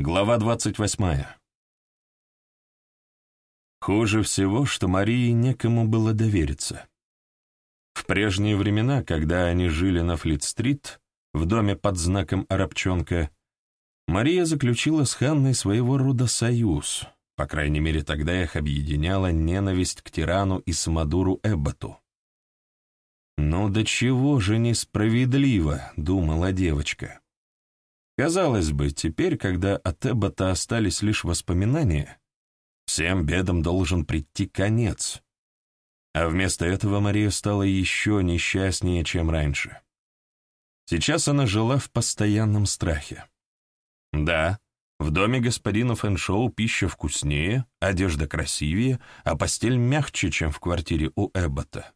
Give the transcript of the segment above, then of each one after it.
Глава двадцать восьмая. Хуже всего, что Марии некому было довериться. В прежние времена, когда они жили на Флит-стрит, в доме под знаком «Арабчонка», Мария заключила с Ханной своего рода союз, по крайней мере, тогда их объединяла ненависть к тирану и самодуру Эбботу. «Ну до чего же несправедливо», — думала девочка. Казалось бы, теперь, когда от Эббота остались лишь воспоминания, всем бедам должен прийти конец. А вместо этого Мария стала еще несчастнее, чем раньше. Сейчас она жила в постоянном страхе. Да, в доме господина Фэншоу пища вкуснее, одежда красивее, а постель мягче, чем в квартире у Эббота.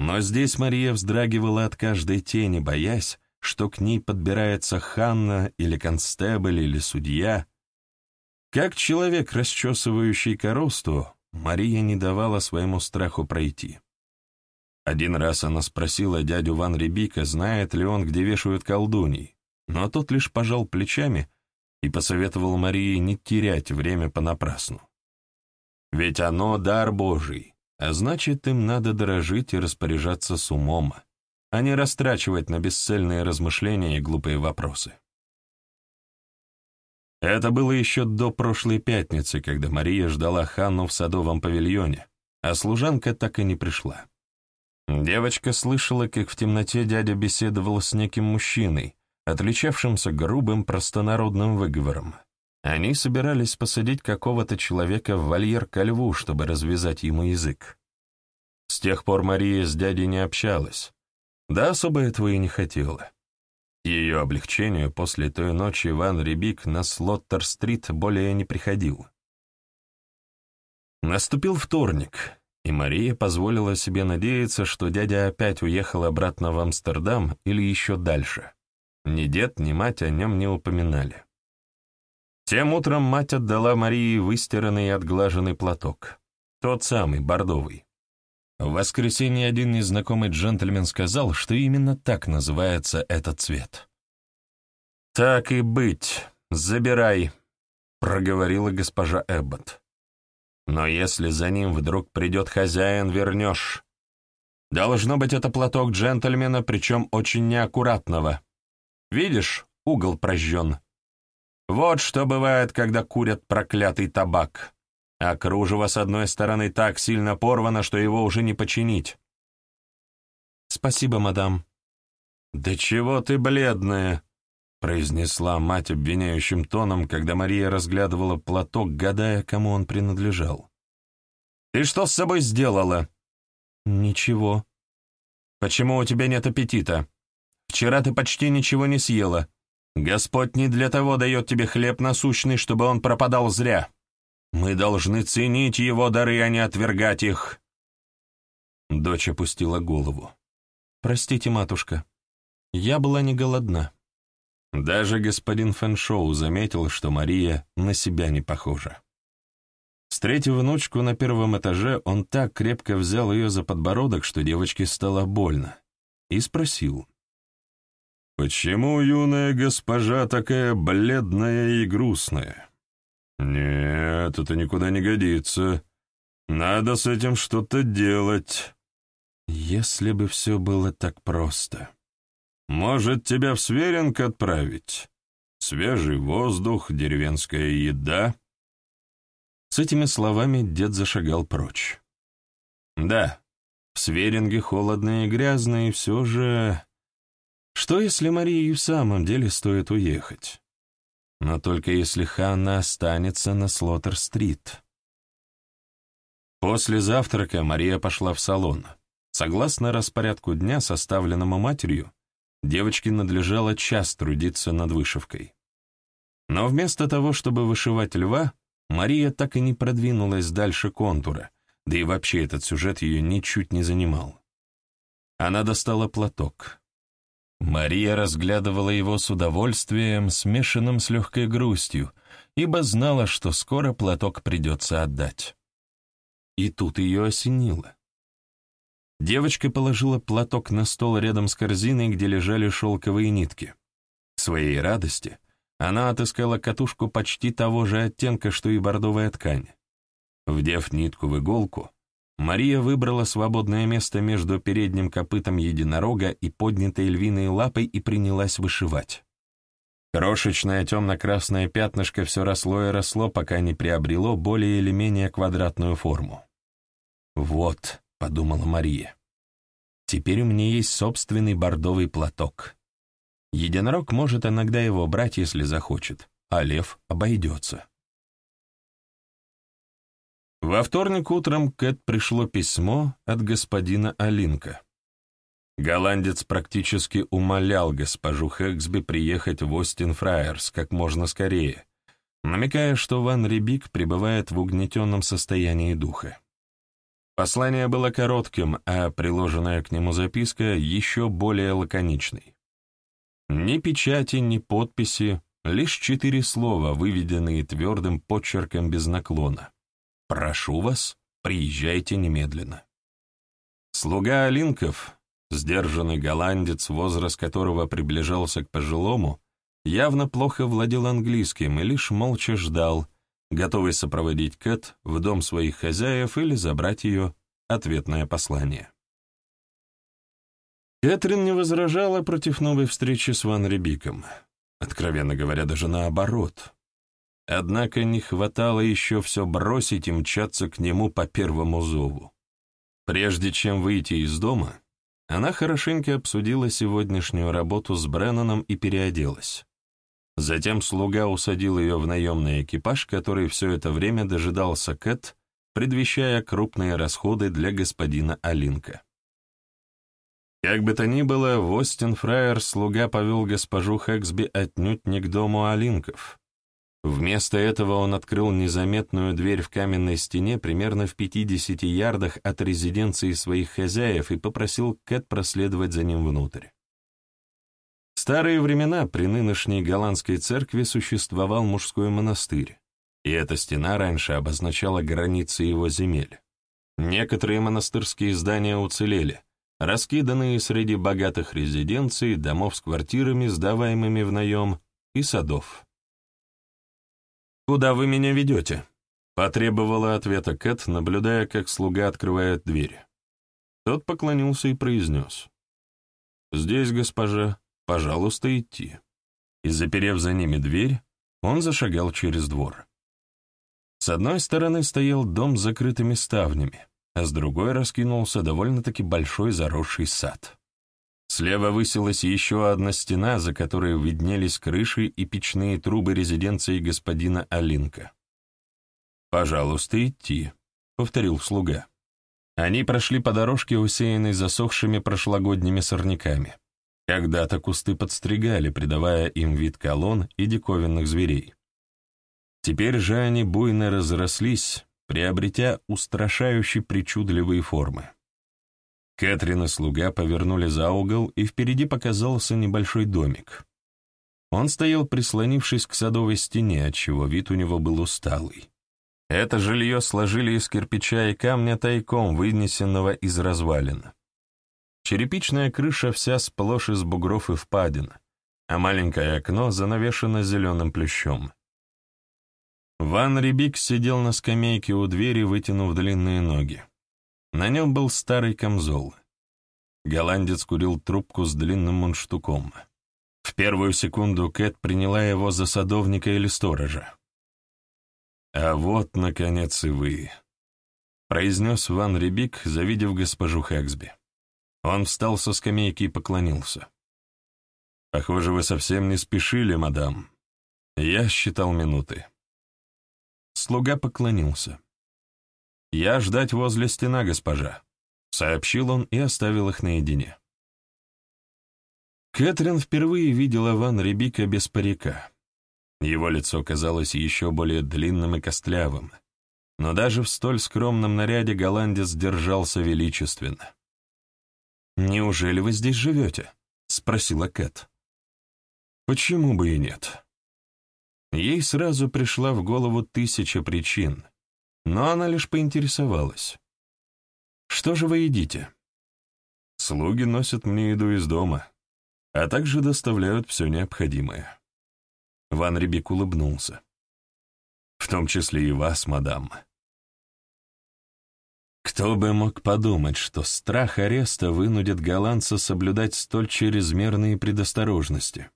Но здесь Мария вздрагивала от каждой тени, боясь, что к ней подбирается Ханна или констебль или судья. Как человек, расчесывающий коросту, Мария не давала своему страху пройти. Один раз она спросила дядю Ван Рибика, знает ли он, где вешают колдуний, но тот лишь пожал плечами и посоветовал Марии не терять время понапрасну. Ведь оно — дар Божий, а значит, им надо дорожить и распоряжаться с умом а не растрачивать на бесцельные размышления и глупые вопросы. Это было еще до прошлой пятницы, когда Мария ждала Ханну в садовом павильоне, а служанка так и не пришла. Девочка слышала, как в темноте дядя беседовал с неким мужчиной, отличавшимся грубым простонародным выговором. Они собирались посадить какого-то человека в вольер ко льву, чтобы развязать ему язык. С тех пор Мария с дядей не общалась, да особо этого и не хотела. Ее облегчению после той ночи Ван Рибик на Слоттер-стрит более не приходил. Наступил вторник, и Мария позволила себе надеяться, что дядя опять уехал обратно в Амстердам или еще дальше. Ни дед, ни мать о нем не упоминали. Тем утром мать отдала Марии выстиранный и отглаженный платок. Тот самый, бордовый. В воскресенье один незнакомый джентльмен сказал, что именно так называется этот цвет. «Так и быть, забирай», — проговорила госпожа Эббот. «Но если за ним вдруг придет хозяин, вернешь. Должно быть, это платок джентльмена, причем очень неаккуратного. Видишь, угол прожжен. Вот что бывает, когда курят проклятый табак» а кружево с одной стороны так сильно порвано, что его уже не починить. «Спасибо, мадам». «Да чего ты бледная?» — произнесла мать обвиняющим тоном, когда Мария разглядывала платок, гадая, кому он принадлежал. «Ты что с собой сделала?» «Ничего». «Почему у тебя нет аппетита? Вчера ты почти ничего не съела. Господь не для того дает тебе хлеб насущный, чтобы он пропадал зря». Мы должны ценить его дары, а не отвергать их. Дочь опустила голову. «Простите, матушка, я была не голодна». Даже господин Фэншоу заметил, что Мария на себя не похожа. Встретив внучку на первом этаже, он так крепко взял ее за подбородок, что девочке стало больно, и спросил. «Почему юная госпожа такая бледная и грустная?» «Нет, это никуда не годится. Надо с этим что-то делать». «Если бы все было так просто». «Может, тебя в Сверинг отправить? Свежий воздух, деревенская еда?» С этими словами дед зашагал прочь. «Да, в Сверинге холодно и грязно, и все же...» Что, если Марии в самом деле стоит уехать? Но только если Ханна останется на Слоттер-стрит. После завтрака Мария пошла в салон. Согласно распорядку дня, составленному матерью, девочке надлежало час трудиться над вышивкой. Но вместо того, чтобы вышивать льва, Мария так и не продвинулась дальше контура, да и вообще этот сюжет ее ничуть не занимал. Она достала платок. Мария разглядывала его с удовольствием, смешанным с легкой грустью, ибо знала, что скоро платок придется отдать. И тут ее осенило. Девочка положила платок на стол рядом с корзиной, где лежали шелковые нитки. К своей радости Она отыскала катушку почти того же оттенка, что и бордовая ткань. Вдев нитку в иголку, Мария выбрала свободное место между передним копытом единорога и поднятой львиной лапой и принялась вышивать. Крошечное темно-красное пятнышко все росло и росло, пока не приобрело более или менее квадратную форму. «Вот», — подумала Мария, — «теперь у меня есть собственный бордовый платок. Единорог может иногда его брать, если захочет, а лев обойдется». Во вторник утром Кэт пришло письмо от господина Алинка. Голландец практически умолял госпожу Хэксби приехать в Остин-Фраерс как можно скорее, намекая, что Ван Рибик пребывает в угнетенном состоянии духа. Послание было коротким, а приложенная к нему записка еще более лаконичной. Ни печати, ни подписи, лишь четыре слова, выведенные твердым подчерком без наклона. «Прошу вас, приезжайте немедленно». Слуга Алинков, Сдержанный голландец, возраст которого приближался к пожилому, явно плохо владел английским и лишь молча ждал, готовый сопроводить Кэт в дом своих хозяев или забрать ее ответное послание. Кэтрин не возражала против новой встречи с Ван Рибиком, откровенно говоря, даже наоборот. Однако не хватало еще все бросить и мчаться к нему по первому зову. Прежде чем выйти из дома, она хорошенько обсудила сегодняшнюю работу с Бренноном и переоделась. Затем слуга усадил ее в наемный экипаж, который все это время дожидался Кэт, предвещая крупные расходы для господина Алинка. Как бы то ни было, в Остин Фраер слуга повел госпожу Хэксби отнюдь не к дому Алинков. Вместо этого он открыл незаметную дверь в каменной стене примерно в 50 ярдах от резиденции своих хозяев и попросил Кэт проследовать за ним внутрь. В старые времена при нынешней голландской церкви существовал мужской монастырь, и эта стена раньше обозначала границы его земель. Некоторые монастырские здания уцелели, раскиданные среди богатых резиденций, домов с квартирами, сдаваемыми в наем, и садов. «Куда вы меня ведете?» — потребовала ответа Кэт, наблюдая, как слуга открывает дверь. Тот поклонился и произнес. «Здесь, госпожа, пожалуйста, идти». И, заперев за ними дверь, он зашагал через двор. С одной стороны стоял дом с закрытыми ставнями, а с другой раскинулся довольно-таки большой заросший сад. Слева высилась еще одна стена, за которой виднелись крыши и печные трубы резиденции господина Алинка. «Пожалуйста, идти», — повторил слуга. Они прошли по дорожке, усеянной засохшими прошлогодними сорняками. Когда-то кусты подстригали, придавая им вид колонн и диковинных зверей. Теперь же они буйно разрослись, приобретя устрашающие причудливые формы. Кэтрин и слуга повернули за угол, и впереди показался небольшой домик. Он стоял, прислонившись к садовой стене, отчего вид у него был усталый. Это жилье сложили из кирпича и камня тайком, вынесенного из развалин. Черепичная крыша вся сплошь из бугров и впадин, а маленькое окно занавешено зеленым плющом. Ван Рибик сидел на скамейке у двери, вытянув длинные ноги. На нем был старый камзол. Голландец курил трубку с длинным мундштуком. В первую секунду Кэт приняла его за садовника или сторожа. «А вот, наконец, и вы», — произнес Ван Рибик, завидев госпожу Хэксби. Он встал со скамейки и поклонился. «Похоже, вы совсем не спешили, мадам. Я считал минуты». Слуга поклонился. «Я ждать возле стена, госпожа», — сообщил он и оставил их наедине. Кэтрин впервые видела Ван Рибика без парика. Его лицо казалось еще более длинным и костлявым, но даже в столь скромном наряде голландец держался величественно. «Неужели вы здесь живете?» — спросила Кэт. «Почему бы и нет?» Ей сразу пришла в голову тысяча причин — но она лишь поинтересовалась. «Что же вы едите?» «Слуги носят мне еду из дома, а также доставляют все необходимое». Ван Рибик улыбнулся. «В том числе и вас, мадам». Кто бы мог подумать, что страх ареста вынудит голландца соблюдать столь чрезмерные предосторожности?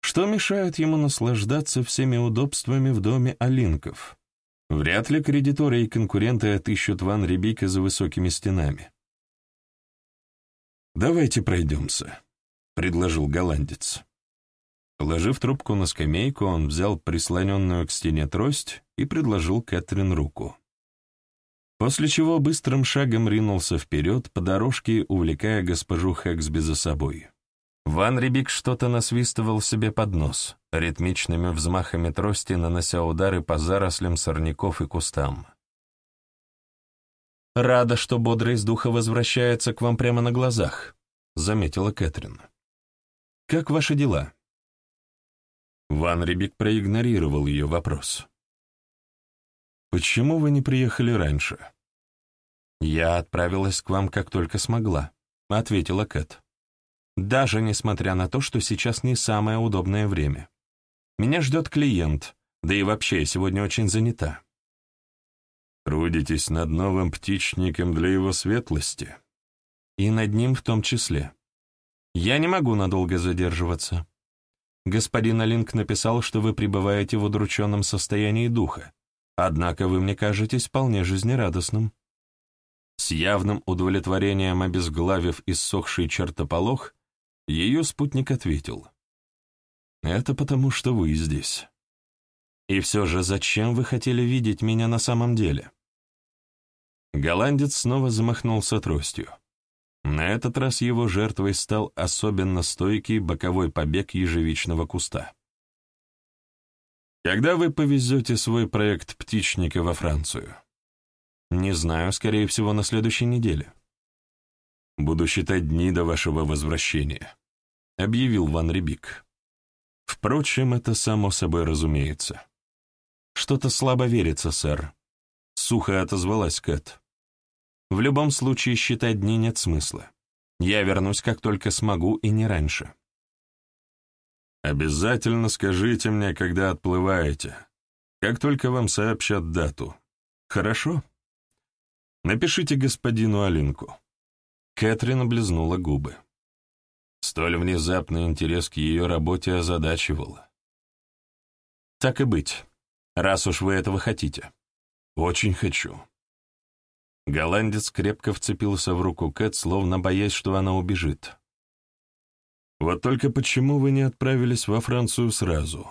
Что мешает ему наслаждаться всеми удобствами в доме Алинков? Вряд ли кредиторы и конкуренты отыщут Ван Рибика за высокими стенами. «Давайте пройдемся», — предложил голландец. Положив трубку на скамейку, он взял прислоненную к стене трость и предложил Кэтрин руку. После чего быстрым шагом ринулся вперед по дорожке, увлекая госпожу Хэксби за собой. Ван Рибик что-то насвистывал себе под нос, ритмичными взмахами трости нанося удары по зарослям сорняков и кустам. «Рада, что бодрость духа возвращается к вам прямо на глазах», — заметила Кэтрин. «Как ваши дела?» Ван Рибик проигнорировал ее вопрос. «Почему вы не приехали раньше?» «Я отправилась к вам, как только смогла», — ответила Кэт. «Даже несмотря на то, что сейчас не самое удобное время. Меня ждет клиент, да и вообще я сегодня очень занята». «Трудитесь над новым птичником для его светлости?» «И над ним в том числе. Я не могу надолго задерживаться. Господин Алинк написал, что вы пребываете в удрученном состоянии духа, Однако вы мне кажетесь вполне жизнерадостным». С явным удовлетворением обезглавив иссохший чертополох, ее спутник ответил. «Это потому, что вы здесь. И все же зачем вы хотели видеть меня на самом деле?» Голландец снова замахнулся тростью. На этот раз его жертвой стал особенно стойкий боковой побег ежевичного куста. Когда вы повезете свой проект «Птичника» во Францию? Не знаю, скорее всего, на следующей неделе. Буду считать дни до вашего возвращения, — объявил Ван Рибик. Впрочем, это само собой разумеется. Что-то слабо верится, сэр. Сухо отозвалась Кэт. В любом случае считать дни нет смысла. Я вернусь, как только смогу, и не раньше. Обязательно скажите мне, когда отплываете, как только вам сообщат дату. Хорошо? Напишите господину Алинку. Кэтрин облизнула губы. Столь внезапный интерес к ее работе озадачивал. Так и быть, раз уж вы этого хотите. Очень хочу. Голландец крепко вцепился в руку Кэт, словно боясь, что она убежит. Вот только почему вы не отправились во Францию сразу?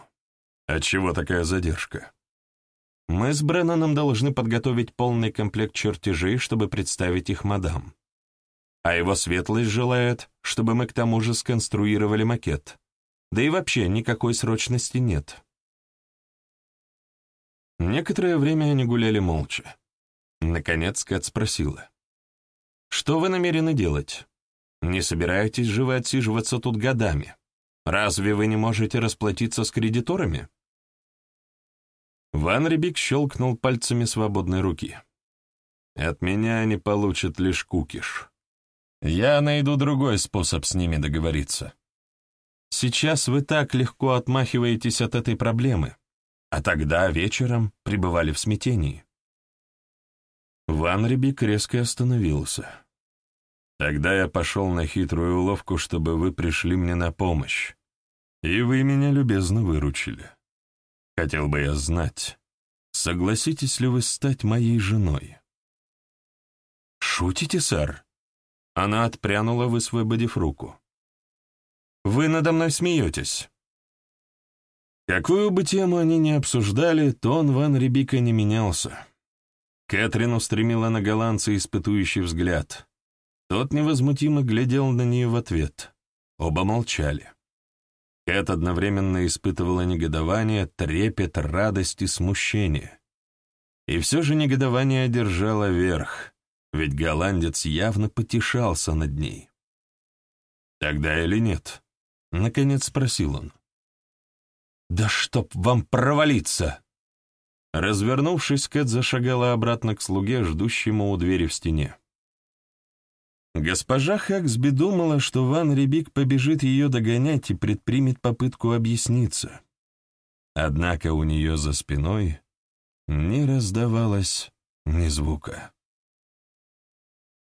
Отчего такая задержка? Мы с Бреннаном должны подготовить полный комплект чертежей, чтобы представить их мадам. А его светлость желает, чтобы мы к тому же сконструировали макет. Да и вообще никакой срочности нет. Некоторое время они гуляли молча. Наконец Кэт спросила. «Что вы намерены делать?» Не собираетесь же вы отсиживаться тут годами? Разве вы не можете расплатиться с кредиторами?» Ван Рибик щелкнул пальцами свободной руки. «От меня они получат лишь кукиш. Я найду другой способ с ними договориться. Сейчас вы так легко отмахиваетесь от этой проблемы, а тогда вечером пребывали в смятении». Ван Рибик резко остановился. Тогда я пошел на хитрую уловку, чтобы вы пришли мне на помощь, и вы меня любезно выручили. Хотел бы я знать, согласитесь ли вы стать моей женой?» «Шутите, сэр?» Она отпрянула, высвободив руку. «Вы надо мной смеетесь». Какую бы тему они ни обсуждали, тон Ван Рибика не менялся. Кэтрин устремила на голландца испытующий взгляд. Тот невозмутимо глядел на нее в ответ. Оба молчали. Кэт одновременно испытывала негодование, трепет, радость и смущение. И все же негодование одержало верх, ведь голландец явно потешался над ней. «Тогда или нет?» — наконец спросил он. «Да чтоб вам провалиться!» Развернувшись, Кэт зашагала обратно к слуге, ждущему у двери в стене. Госпожа Хаксби думала, что Ван Рибик побежит ее догонять и предпримет попытку объясниться. Однако у нее за спиной не раздавалось ни звука.